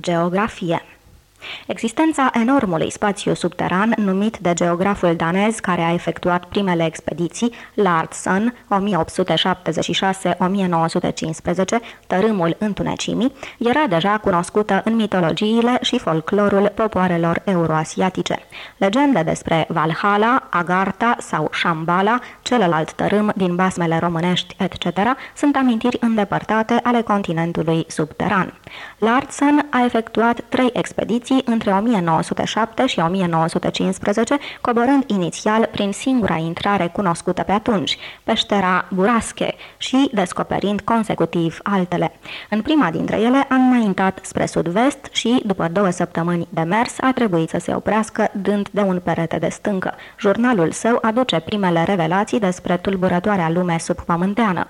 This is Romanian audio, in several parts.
Geografie Existența enormului spațiu subteran, numit de geograful danez care a efectuat primele expediții, Larsen, 1876-1915, tărâmul întunecimii, era deja cunoscută în mitologiile și folclorul popoarelor euroasiatice. Legende despre Valhalla, Agartha sau Shambhala, celălalt tărâm din basmele românești, etc., sunt amintiri îndepărtate ale continentului subteran. Larsen a efectuat trei expediții Rusiei între 1907 și 1915, coborând inițial prin singura intrare cunoscută pe atunci, peștera Burasche, și descoperind consecutiv altele. În prima dintre ele a înaintat spre sud-vest și, după două săptămâni de mers, a trebuit să se oprească dând de un perete de stâncă. Jurnalul său aduce primele revelații despre tulburătoarea lume subpământeană.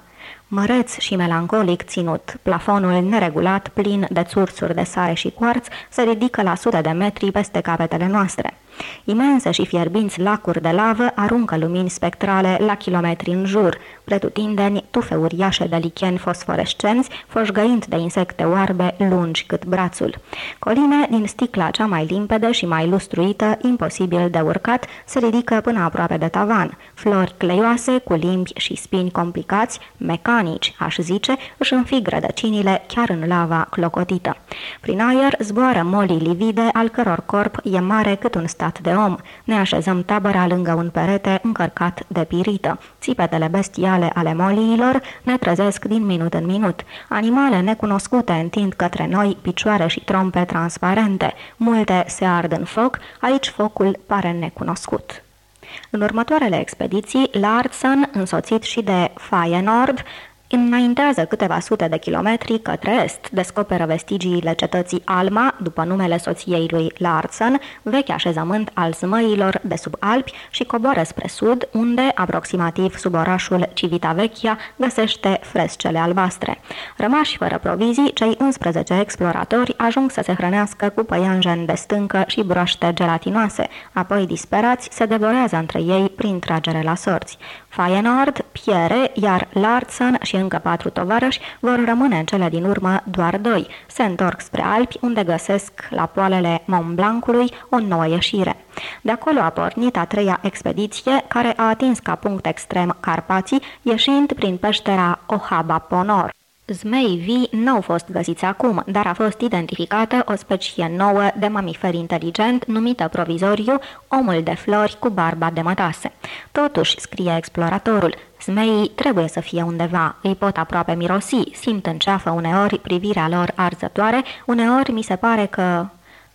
Măreț și melancolic ținut, plafonul neregulat, plin de țurțuri de sare și coarț, se ridică la sute de metri peste capetele noastre. Imense și fierbinți lacuri de lavă aruncă lumini spectrale la kilometri în jur, pretutindeni tufe uriașe de licheni fosforescenți, foșgăind de insecte oarbe lungi cât brațul. Coline din sticla cea mai limpede și mai lustruită, imposibil de urcat, se ridică până aproape de tavan. Flori cleioase, cu limbi și spini complicați, mecanici, aș zice, își înfig rădăcinile chiar în lava clocotită. Prin aer zboară molii livide, al căror corp e mare cât un stat stat de om. Ne așezăm tabăra lângă un perete încărcat de pirită. Țipetele bestiale ale moliilor ne trezesc din minut în minut. Animale necunoscute întind către noi picioare și trompe transparente. Multe se ard în foc, aici focul pare necunoscut. În următoarele expediții, Larsen, însoțit și de Feyenoord, Înaintează câteva sute de kilometri către est, descoperă vestigiile cetății Alma, după numele soției lui Larsen, vechi așezământ al zmăilor de sub Alpi și coboară spre sud, unde, aproximativ sub orașul Civitavecchia, găsește frescele albastre. Rămași fără provizii, cei 11 exploratori ajung să se hrănească cu păianjen de stâncă și broaște gelatinoase, apoi disperați se devorează între ei prin tragere la sorți. Feyenoord, Pierre, iar Larsen și încă patru tovarăși vor rămâne în cele din urmă doar doi. Se întorc spre Alpi, unde găsesc la poalele Mont Blancului o nouă ieșire. De acolo a pornit a treia expediție, care a atins ca punct extrem Carpații, ieșind prin peștera Ohaba Ponor. Zmei vii n-au fost găsiți acum, dar a fost identificată o specie nouă de mamifer inteligent numită provizoriu omul de flori cu barba de mătase. Totuși, scrie exploratorul, zmeii trebuie să fie undeva, îi pot aproape mirosi, simt în ceafă uneori privirea lor arzătoare, uneori mi se pare că...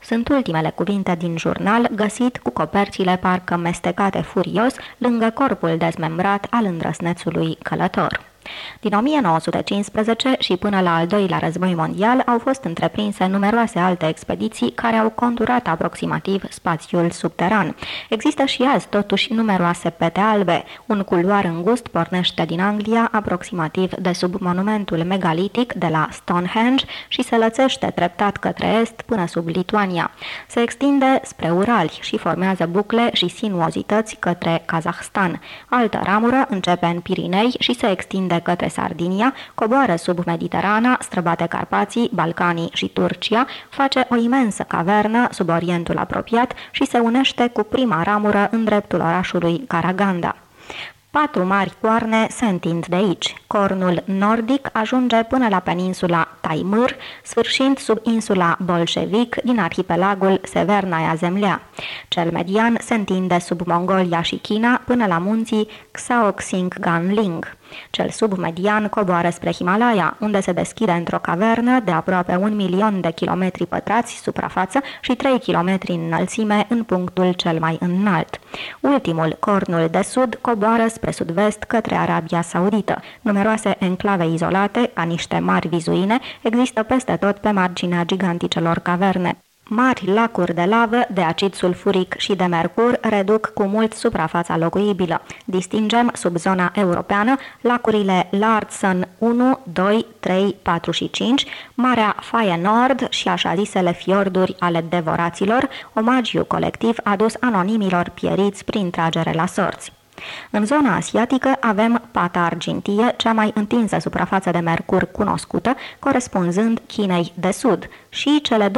Sunt ultimele cuvinte din jurnal, găsit cu coperțile parcă mestecate furios lângă corpul dezmembrat al îndrăsnețului călător. Din 1915 și până la al doilea război mondial au fost întreprinse numeroase alte expediții care au conturat aproximativ spațiul subteran. Există și azi totuși numeroase pete albe. Un culoar îngust pornește din Anglia aproximativ de sub monumentul megalitic de la Stonehenge și se lățește treptat către est până sub Lituania. Se extinde spre Urali și formează bucle și sinuozități către Kazahstan. Altă ramură începe în Pirinei și se extinde de către Sardinia, coboară sub Mediterana, străbate Carpații, Balcanii și Turcia, face o imensă cavernă sub Orientul apropiat și se unește cu prima ramură în dreptul orașului Karaganda. Patru mari coarne se întind de aici. Cornul nordic ajunge până la peninsula Taimur, sfârșind sub insula Bolșevic din arhipelagul Severnaia Zemlea. Cel median se întinde sub Mongolia și China până la munții Xaoxing-Ganling. Cel submedian coboară spre Himalaya, unde se deschide într-o cavernă de aproape un milion de kilometri pătrați suprafață și 3 kilometri în înălțime în punctul cel mai înalt. Ultimul, cornul de sud, coboară spre sud-vest către Arabia Saudită. Numeroase enclave izolate, ca niște mari vizuine, există peste tot pe marginea giganticelor caverne. Mari lacuri de lavă, de acid sulfuric și de mercur reduc cu mult suprafața locuibilă. Distingem sub zona europeană lacurile Larsen 1, 2, 3, 4 și 5, Marea Faie Nord și așa zisele fiorduri ale devoraților, omagiu colectiv adus anonimilor pieriți prin tragere la sorți. În zona asiatică avem pata argintie, cea mai întinsă suprafață de mercur cunoscută, corespunzând Chinei de Sud, și cele 20.000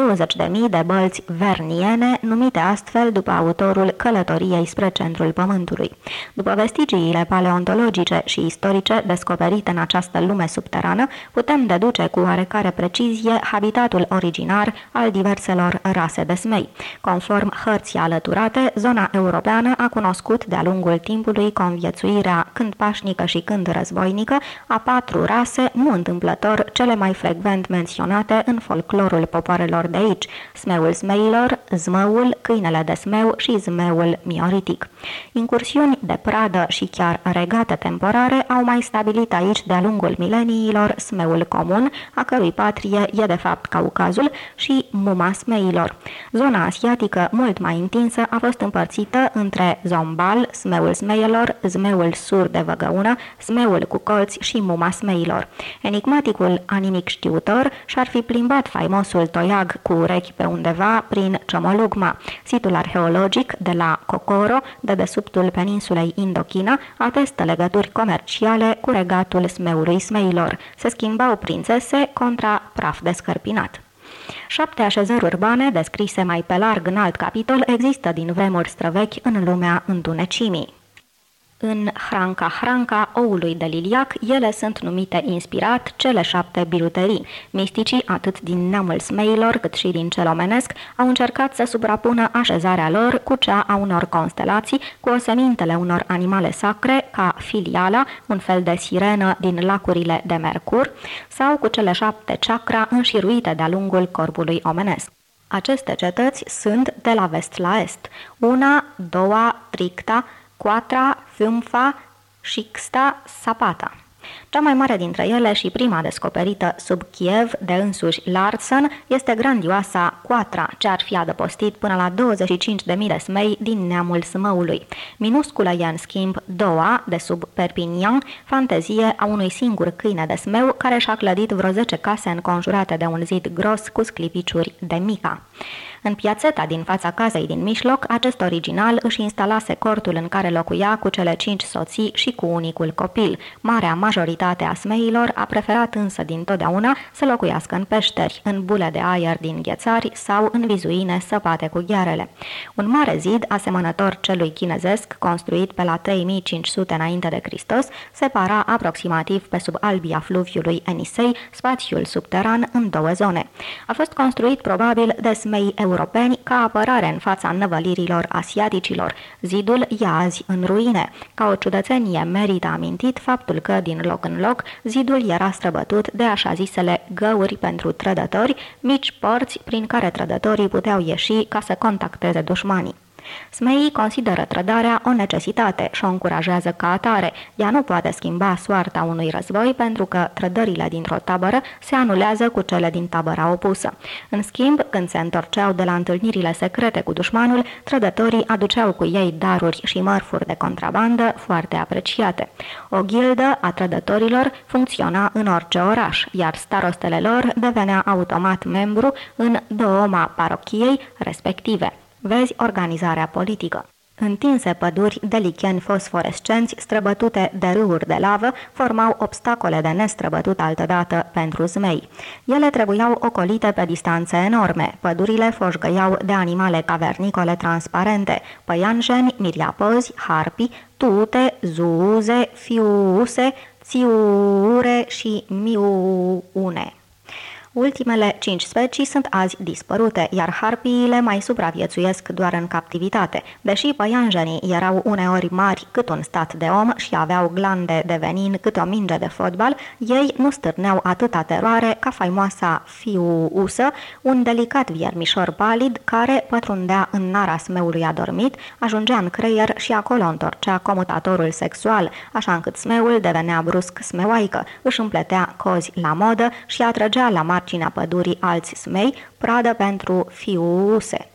de bălți verniene, numite astfel după autorul călătoriei spre centrul Pământului. După vestigiile paleontologice și istorice descoperite în această lume subterană, putem deduce cu oarecare precizie habitatul originar al diverselor rase de smei. Conform hărții alăturate, zona europeană a cunoscut de-a lungul timpului conviețuirea când pașnică și când războinică a patru rase, nu întâmplător cele mai frecvent menționate în folclorul popoarelor de aici, smeul smeilor, zmăul, câinele de smeu și zmeul mioritic. Incursiuni de pradă și chiar regate temporare au mai stabilit aici de-a lungul mileniilor smeul comun, a cărui patrie e de fapt Caucazul, și muma smeilor. Zona asiatică, mult mai întinsă, a fost împărțită între zombal, smeul smeielor, zmeul sur de văgăună, smeul cu colți și muma smeilor. Enigmaticul animic știutor și-ar fi plimbat faimosul toiag cu urechi pe undeva prin Ciomolugma, situl arheologic de la Cocoro, de desubtul peninsulei Indochina, atestă legături comerciale cu regatul smeului smeilor. Se schimbau prințese contra praf descărpinat. Șapte așezări urbane, descrise mai pe larg în alt capitol, există din vremuri străvechi în lumea întunecimii. În Hranca Hranca oului de liliac, ele sunt numite inspirat cele șapte biruterii. Misticii, atât din neamul smeilor cât și din cel omenesc, au încercat să suprapună așezarea lor cu cea a unor constelații, cu osemintele unor animale sacre, ca filiala, un fel de sirenă din lacurile de Mercur, sau cu cele șapte chakra înșiruite de-a lungul corpului omenesc. Aceste cetăți sunt de la vest la est. Una, doua, tricta, Quatra, Fiumfa, Shiksta, Sapata. Cea mai mare dintre ele și prima descoperită sub Kiev de însuși Larsen este grandioasa Quatra, ce ar fi adăpostit până la 25.000 de smei din neamul smăului. Minusculă e în schimb doua, de sub Perpignan, fantezie a unui singur câine de smeu care și-a clădit vreo 10 case înconjurate de un zid gros cu sclipiciuri de mica. În piațeta din fața casei din mijloc, acest original își instalase cortul în care locuia cu cele cinci soții și cu unicul copil. Marea majoritate a smeilor a preferat însă din totdeauna să locuiască în peșteri, în bule de aer din ghețari sau în vizuine săpate cu ghearele. Un mare zid, asemănător celui chinezesc, construit pe la 3500 înainte de Hristos, separa aproximativ pe sub albia fluviului Enisei spațiul subteran în două zone. A fost construit probabil de smei europeni europeni ca apărare în fața năvălirilor asiaticilor. Zidul e azi în ruine. Ca o ciudățenie merită amintit faptul că, din loc în loc, zidul era străbătut de așa zisele găuri pentru trădători, mici porți prin care trădătorii puteau ieși ca să contacteze dușmanii. Smeii consideră trădarea o necesitate și o încurajează ca atare. Ea nu poate schimba soarta unui război pentru că trădările dintr-o tabără se anulează cu cele din tabăra opusă. În schimb, când se întorceau de la întâlnirile secrete cu dușmanul, trădătorii aduceau cu ei daruri și mărfuri de contrabandă foarte apreciate. O ghildă a trădătorilor funcționa în orice oraș, iar starostele lor devenea automat membru în dooma parochiei respective. Vezi organizarea politică. Întinse păduri de licheni fosforescenți, străbătute de râuri de lavă, formau obstacole de nestrăbătut altădată pentru zmei. Ele trebuiau ocolite pe distanțe enorme. Pădurile foșgăiau de animale cavernicole transparente, păianjeni, miriapozi, harpi, tute, zuuze, fiuse, țiure și miuune. Ultimele cinci specii sunt azi dispărute, iar harpiile mai supraviețuiesc doar în captivitate. Deși păianjenii erau uneori mari cât un stat de om și aveau glande de venin cât o minge de fotbal, ei nu stârneau atâta teroare ca faimoasa fiu-usă, un delicat viermișor palid care pătrundea în nara smeului adormit, ajungea în creier și acolo întorcea comutatorul sexual, așa încât smeul devenea brusc smeoaică, își împletea cozi la modă și atrăgea la mar marginea pădurii alți smei, pradă pentru fiuse.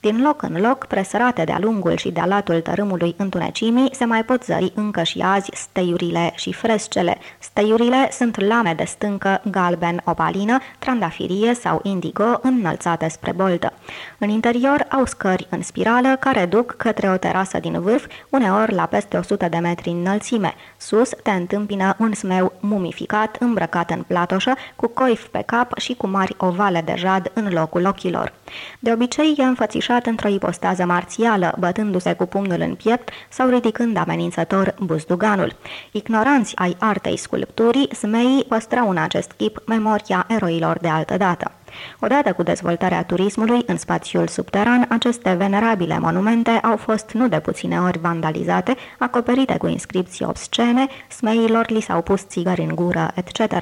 Din loc în loc, presărate de-a lungul și de-a latul tărâmului întunecimii, se mai pot zări încă și azi steiurile și frescele. Steiurile sunt lame de stâncă galben opalină, trandafirie sau indigo înălțate spre boltă. În interior au scări în spirală care duc către o terasă din vârf, uneori la peste 100 de metri înălțime. Sus te întâmpină un smeu mumificat, îmbrăcat în platoșă, cu coif pe cap și cu mari ovale de jad în locul ochilor. De obicei e înfățișat într-o ipostază marțială, bătându-se cu pumnul în piept sau ridicând amenințător buzduganul. Ignoranți ai artei sculpturii, smeii păstrau în acest chip memoria eroilor de altă dată. Odată cu dezvoltarea turismului în spațiul subteran, aceste venerabile monumente au fost nu de puține ori vandalizate, acoperite cu inscripții obscene, smeilor li s-au pus țigări în gură, etc.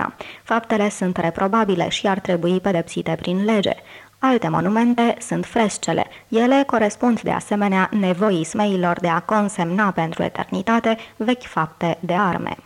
Faptele sunt reprobabile și ar trebui pedepsite prin lege. Alte monumente sunt frescele. Ele corespund de asemenea nevoii smeilor de a consemna pentru eternitate vechi fapte de arme.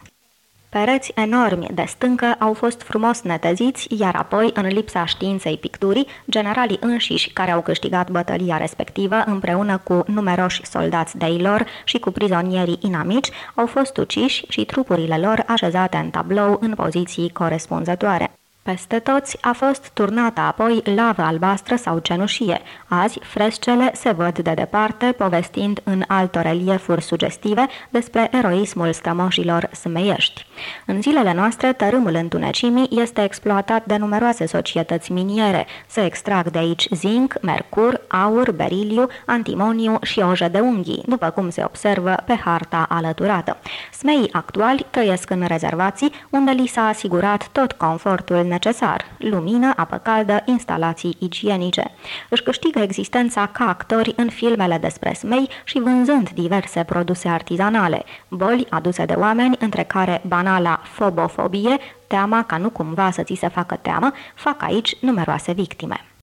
Pereți enormi de stâncă au fost frumos neteziți, iar apoi, în lipsa științei picturii, generalii înșiși care au câștigat bătălia respectivă împreună cu numeroși soldați de lor și cu prizonierii inamici au fost uciși și trupurile lor așezate în tablou în poziții corespunzătoare. Peste toți a fost turnată apoi lavă albastră sau cenușie. Azi, frescele se văd de departe, povestind în alto reliefuri sugestive despre eroismul strămoșilor smeiești. În zilele noastre, tărâmul întunecimii este exploatat de numeroase societăți miniere. Se extrag de aici zinc, mercur, aur, beriliu, antimoniu și oje de unghii, după cum se observă pe harta alăturată. Smeii actuali trăiesc în rezervații, unde li s-a asigurat tot confortul necesar, lumină, apă caldă, instalații igienice. Își câștigă existența ca actori în filmele despre smei și vânzând diverse produse artizanale, boli aduse de oameni, între care banala fobofobie, teama ca nu cumva să ți se facă teamă, fac aici numeroase victime.